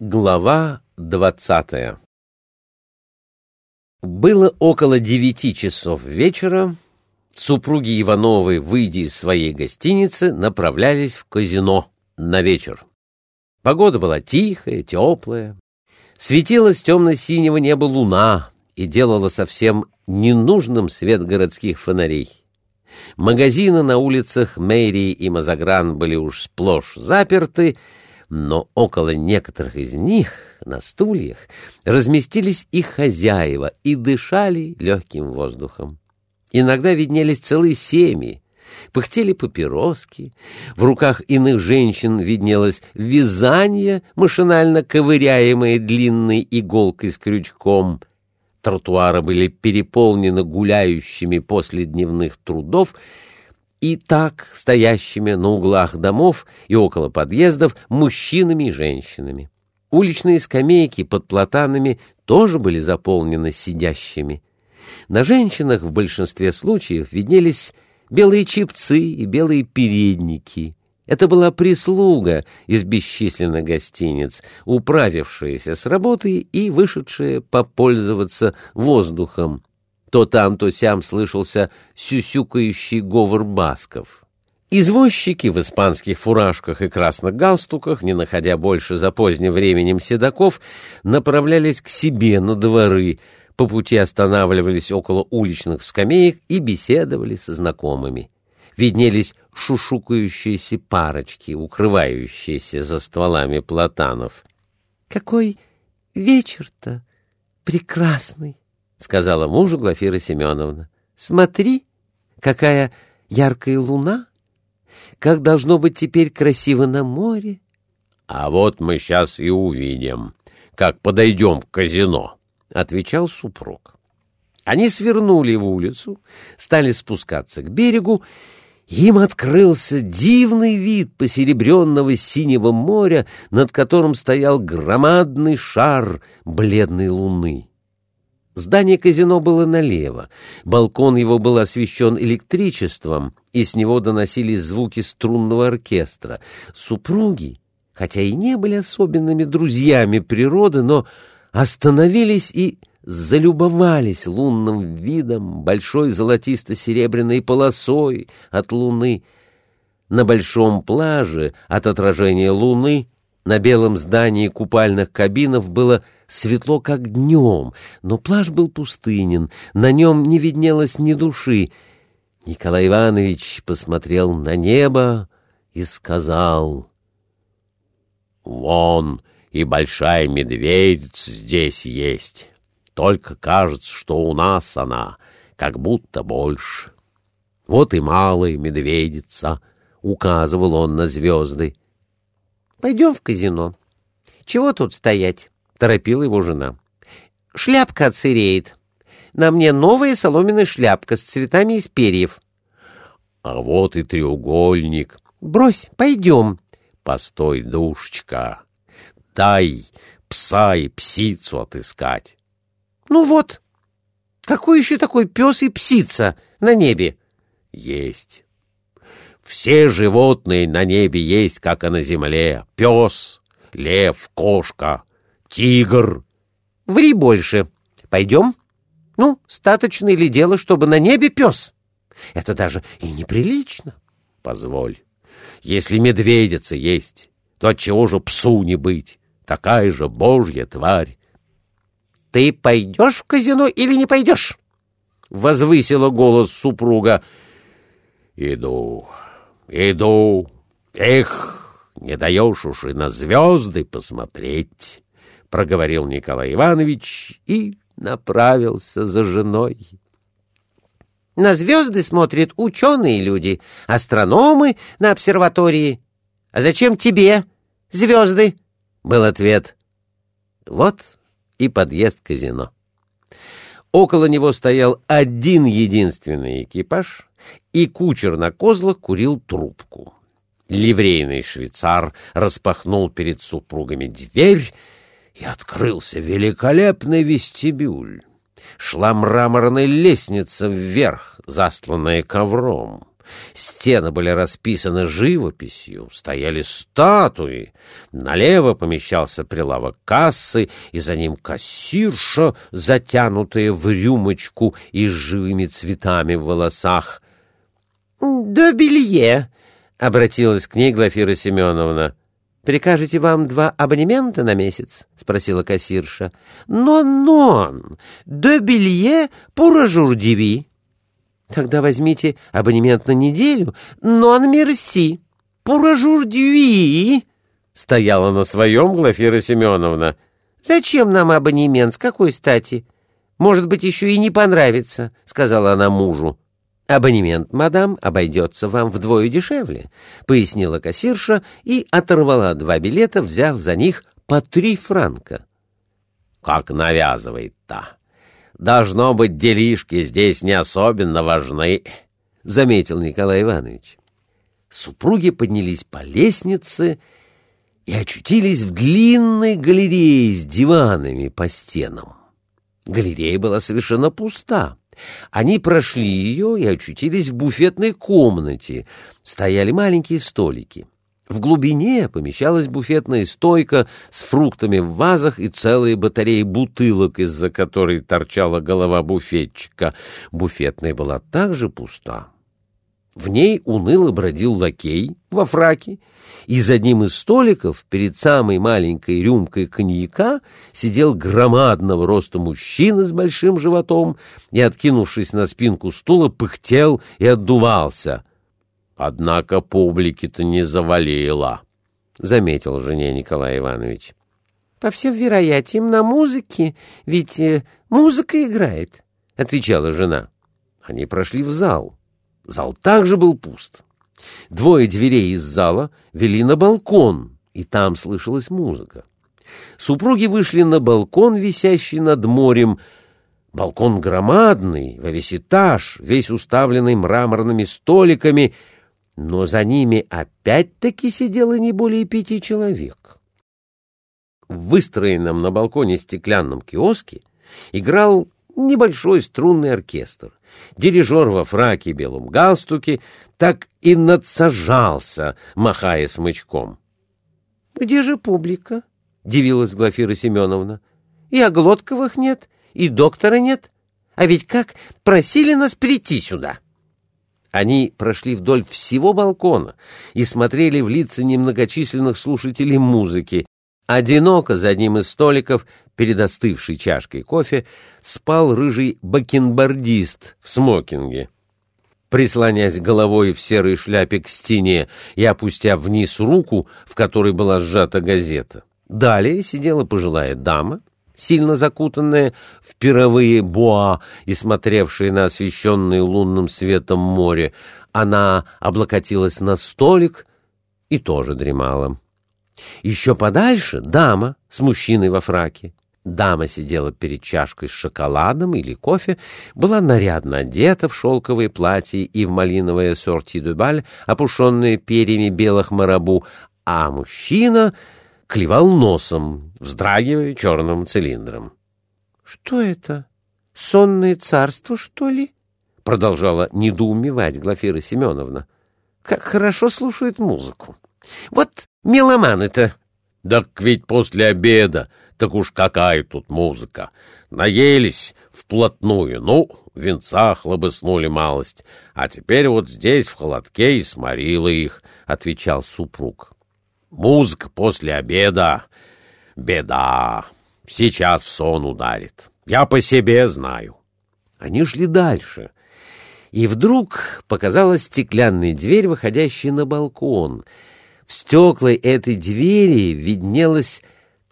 Глава двадцатая Было около девяти часов вечера. Супруги Ивановы, выйдя из своей гостиницы, направлялись в казино на вечер. Погода была тихая, теплая. Светила с темно-синего неба луна и делала совсем ненужным свет городских фонарей. Магазины на улицах Мэрии и Мазагран были уж сплошь заперты, но около некоторых из них на стульях разместились их хозяева и дышали легким воздухом. Иногда виднелись целые семьи, пыхтели папироски, в руках иных женщин виднелось вязание, машинально ковыряемое длинной иголкой с крючком. Тротуары были переполнены гуляющими после дневных трудов, и так стоящими на углах домов и около подъездов мужчинами и женщинами. Уличные скамейки под платанами тоже были заполнены сидящими. На женщинах в большинстве случаев виднелись белые чипцы и белые передники. Это была прислуга из бесчисленных гостиниц, управившаяся с работой и вышедшая попользоваться воздухом, то там, то сям слышался сюсюкающий говор басков. Извозчики в испанских фуражках и красных галстуках, не находя больше за поздним временем седаков, направлялись к себе на дворы, по пути останавливались около уличных скамеек и беседовали со знакомыми. Виднелись шушукающиеся парочки, укрывающиеся за стволами платанов. — Какой вечер-то прекрасный! — сказала мужу Глафира Семеновна. — Смотри, какая яркая луна! Как должно быть теперь красиво на море! — А вот мы сейчас и увидим, как подойдем к казино, — отвечал супруг. Они свернули в улицу, стали спускаться к берегу, им открылся дивный вид посеребренного синего моря, над которым стоял громадный шар бледной луны. Здание казино было налево, балкон его был освещен электричеством, и с него доносились звуки струнного оркестра. Супруги, хотя и не были особенными друзьями природы, но остановились и залюбовались лунным видом, большой золотисто-серебряной полосой от луны. На большом плаже от отражения луны на белом здании купальных кабинов было светло, как днем, но плаж был пустынен, на нем не виднелось ни души. Николай Иванович посмотрел на небо и сказал, «Вон и большая медведица здесь есть, только кажется, что у нас она как будто больше. Вот и малая медведица», — указывал он на звезды. «Пойдем в казино. Чего тут стоять?» — торопила его жена. «Шляпка отсыреет. На мне новая соломенная шляпка с цветами из перьев». «А вот и треугольник». «Брось, пойдем». «Постой, душечка. Дай пса и псицу отыскать». «Ну вот. Какой еще такой пес и псица на небе?» «Есть». Все животные на небе есть, как и на земле. Пес, лев, кошка, Тигр. Ври больше. Пойдем? Ну, статочно ли дело, чтобы на небе пес? Это даже и неприлично. Позволь. Если медведица есть, то отчего же псу не быть? Такая же божья тварь. Ты пойдешь в казино или не пойдешь? Возвысила голос супруга. Иду, иду. Эх, не даешь уж и на звезды посмотреть. — проговорил Николай Иванович и направился за женой. На звезды смотрят ученые люди, астрономы на обсерватории. А зачем тебе звезды? — был ответ. Вот и подъезд казино. Около него стоял один единственный экипаж, и кучер на козлах курил трубку. Ливрейный швейцар распахнул перед супругами дверь и открылся великолепный вестибюль. Шла мраморная лестница вверх, застланная ковром. Стены были расписаны живописью, стояли статуи. Налево помещался прилавок кассы, и за ним кассирша, затянутая в рюмочку и с живыми цветами в волосах. — До белье, — обратилась к ней Глафира Семеновна. «Прикажете вам два абонемента на месяц?» — спросила кассирша. «Но-но! До белье пуражурдиви!» «Тогда возьмите абонемент на неделю. Нон мерси! Пуражурдиви!» Стояла на своем Глафира Семеновна. «Зачем нам абонемент? С какой стати? Может быть, еще и не понравится», — сказала она мужу. «Абонемент, мадам, обойдется вам вдвое дешевле», — пояснила кассирша и оторвала два билета, взяв за них по три франка. «Как навязывает-то! Должно быть, делишки здесь не особенно важны», — заметил Николай Иванович. Супруги поднялись по лестнице и очутились в длинной галерее с диванами по стенам. Галерея была совершенно пуста. Они прошли ее и очутились в буфетной комнате. Стояли маленькие столики. В глубине помещалась буфетная стойка с фруктами в вазах и целые батареи бутылок, из-за которой торчала голова буфетчика. Буфетная была также пуста. В ней уныло бродил лакей во фраке, и за одним из столиков перед самой маленькой рюмкой коньяка сидел громадного роста мужчина с большим животом и, откинувшись на спинку стула, пыхтел и отдувался. Однако публики-то не завалило, — заметил жене Николай Иванович. — По всем вероятиям на музыке, ведь э, музыка играет, — отвечала жена. Они прошли в зал. Зал также был пуст. Двое дверей из зала вели на балкон, и там слышалась музыка. Супруги вышли на балкон, висящий над морем. Балкон громадный, во весь этаж, весь уставленный мраморными столиками, но за ними опять-таки сидело не более пяти человек. В выстроенном на балконе стеклянном киоске играл небольшой струнный оркестр. Дирижер во фраке и белом галстуке так и надсажался, махая смычком. — Где же публика? — дивилась Глафира Семеновна. — И Оглотковых нет, и доктора нет. А ведь как просили нас прийти сюда! Они прошли вдоль всего балкона и смотрели в лица немногочисленных слушателей музыки, Одиноко за одним из столиков, перед остывшей чашкой кофе, спал рыжий бакенбардист в смокинге. Прислонясь головой в серой шляпе к стене и опустя вниз руку, в которой была сжата газета. Далее сидела пожилая дама, сильно закутанная в пировые буа и смотревшая на освещенное лунным светом море. Она облокотилась на столик и тоже дремала. Еще подальше дама с мужчиной во фраке. Дама сидела перед чашкой с шоколадом или кофе, была нарядно одета в шелковое платье и в малиновое сорти дюбаль, опушенное перьями белых марабу, а мужчина клевал носом, вздрагивая черным цилиндром. — Что это? Сонное царство, что ли? — продолжала недоумевать Глафира Семеновна. — Как хорошо слушает музыку. Вот меломаны-то. Так ведь после обеда, так уж какая тут музыка. Наелись вплотную, ну, в венцах лобыснули малость, а теперь вот здесь, в холодке, и сморила их, — отвечал супруг. Музыка после обеда — беда, сейчас в сон ударит. Я по себе знаю. Они шли дальше, и вдруг показалась стеклянная дверь, выходящая на балкон — в стеклой этой двери виднелась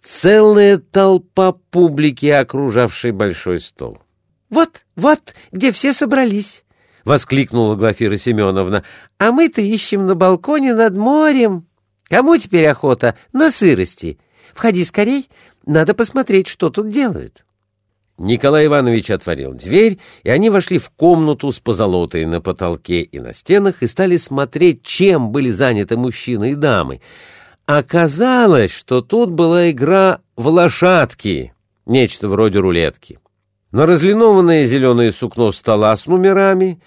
целая толпа публики, окружавшей большой стол. — Вот, вот, где все собрались! — воскликнула Глафира Семеновна. — А мы-то ищем на балконе над морем. Кому теперь охота на сырости? Входи скорей, надо посмотреть, что тут делают. Николай Иванович отворил дверь, и они вошли в комнату с позолотой на потолке и на стенах и стали смотреть, чем были заняты мужчины и дамы. Оказалось, что тут была игра в лошадки, нечто вроде рулетки. На разлинованное зеленое сукно стола с номерами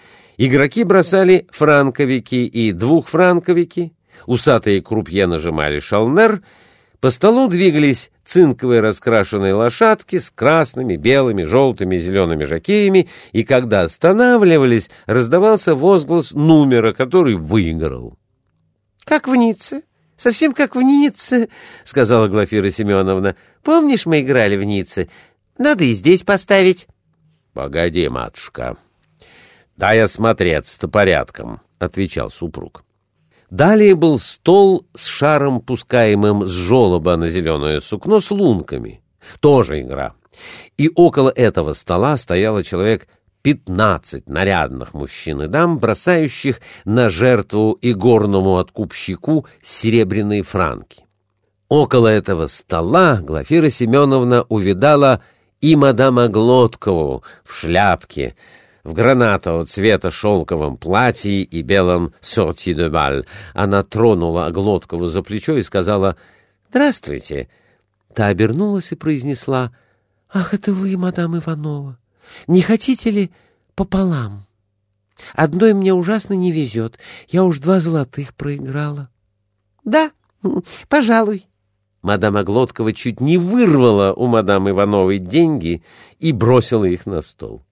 Игроки бросали франковики и двухфранковики, усатые крупье нажимали шалнер, по столу двигались цинковые раскрашенные лошадки с красными, белыми, желтыми, зелеными жакеями, и когда останавливались, раздавался возглас номера, который выиграл. — Как в Ницце, совсем как в Ницце, — сказала Глафира Семеновна. — Помнишь, мы играли в Ницце? Надо и здесь поставить. — Погоди, матушка, «Дай осмотреться-то порядком», — отвечал супруг. Далее был стол с шаром, пускаемым с жолоба на зеленое сукно с лунками. Тоже игра. И около этого стола стояло человек пятнадцать нарядных мужчин и дам, бросающих на жертву игорному откупщику серебряные франки. Около этого стола Глафира Семеновна увидала и мадама Глоткову в шляпке, в гранатового цвета шелковом платье и белом сорти де баль. Она тронула Глоткову за плечо и сказала «Здравствуйте». Та обернулась и произнесла «Ах, это вы, мадам Иванова! Не хотите ли пополам? Одной мне ужасно не везет. Я уж два золотых проиграла». «Да, пожалуй». Мадам Оглоткова чуть не вырвала у мадам Ивановой деньги и бросила их на стол.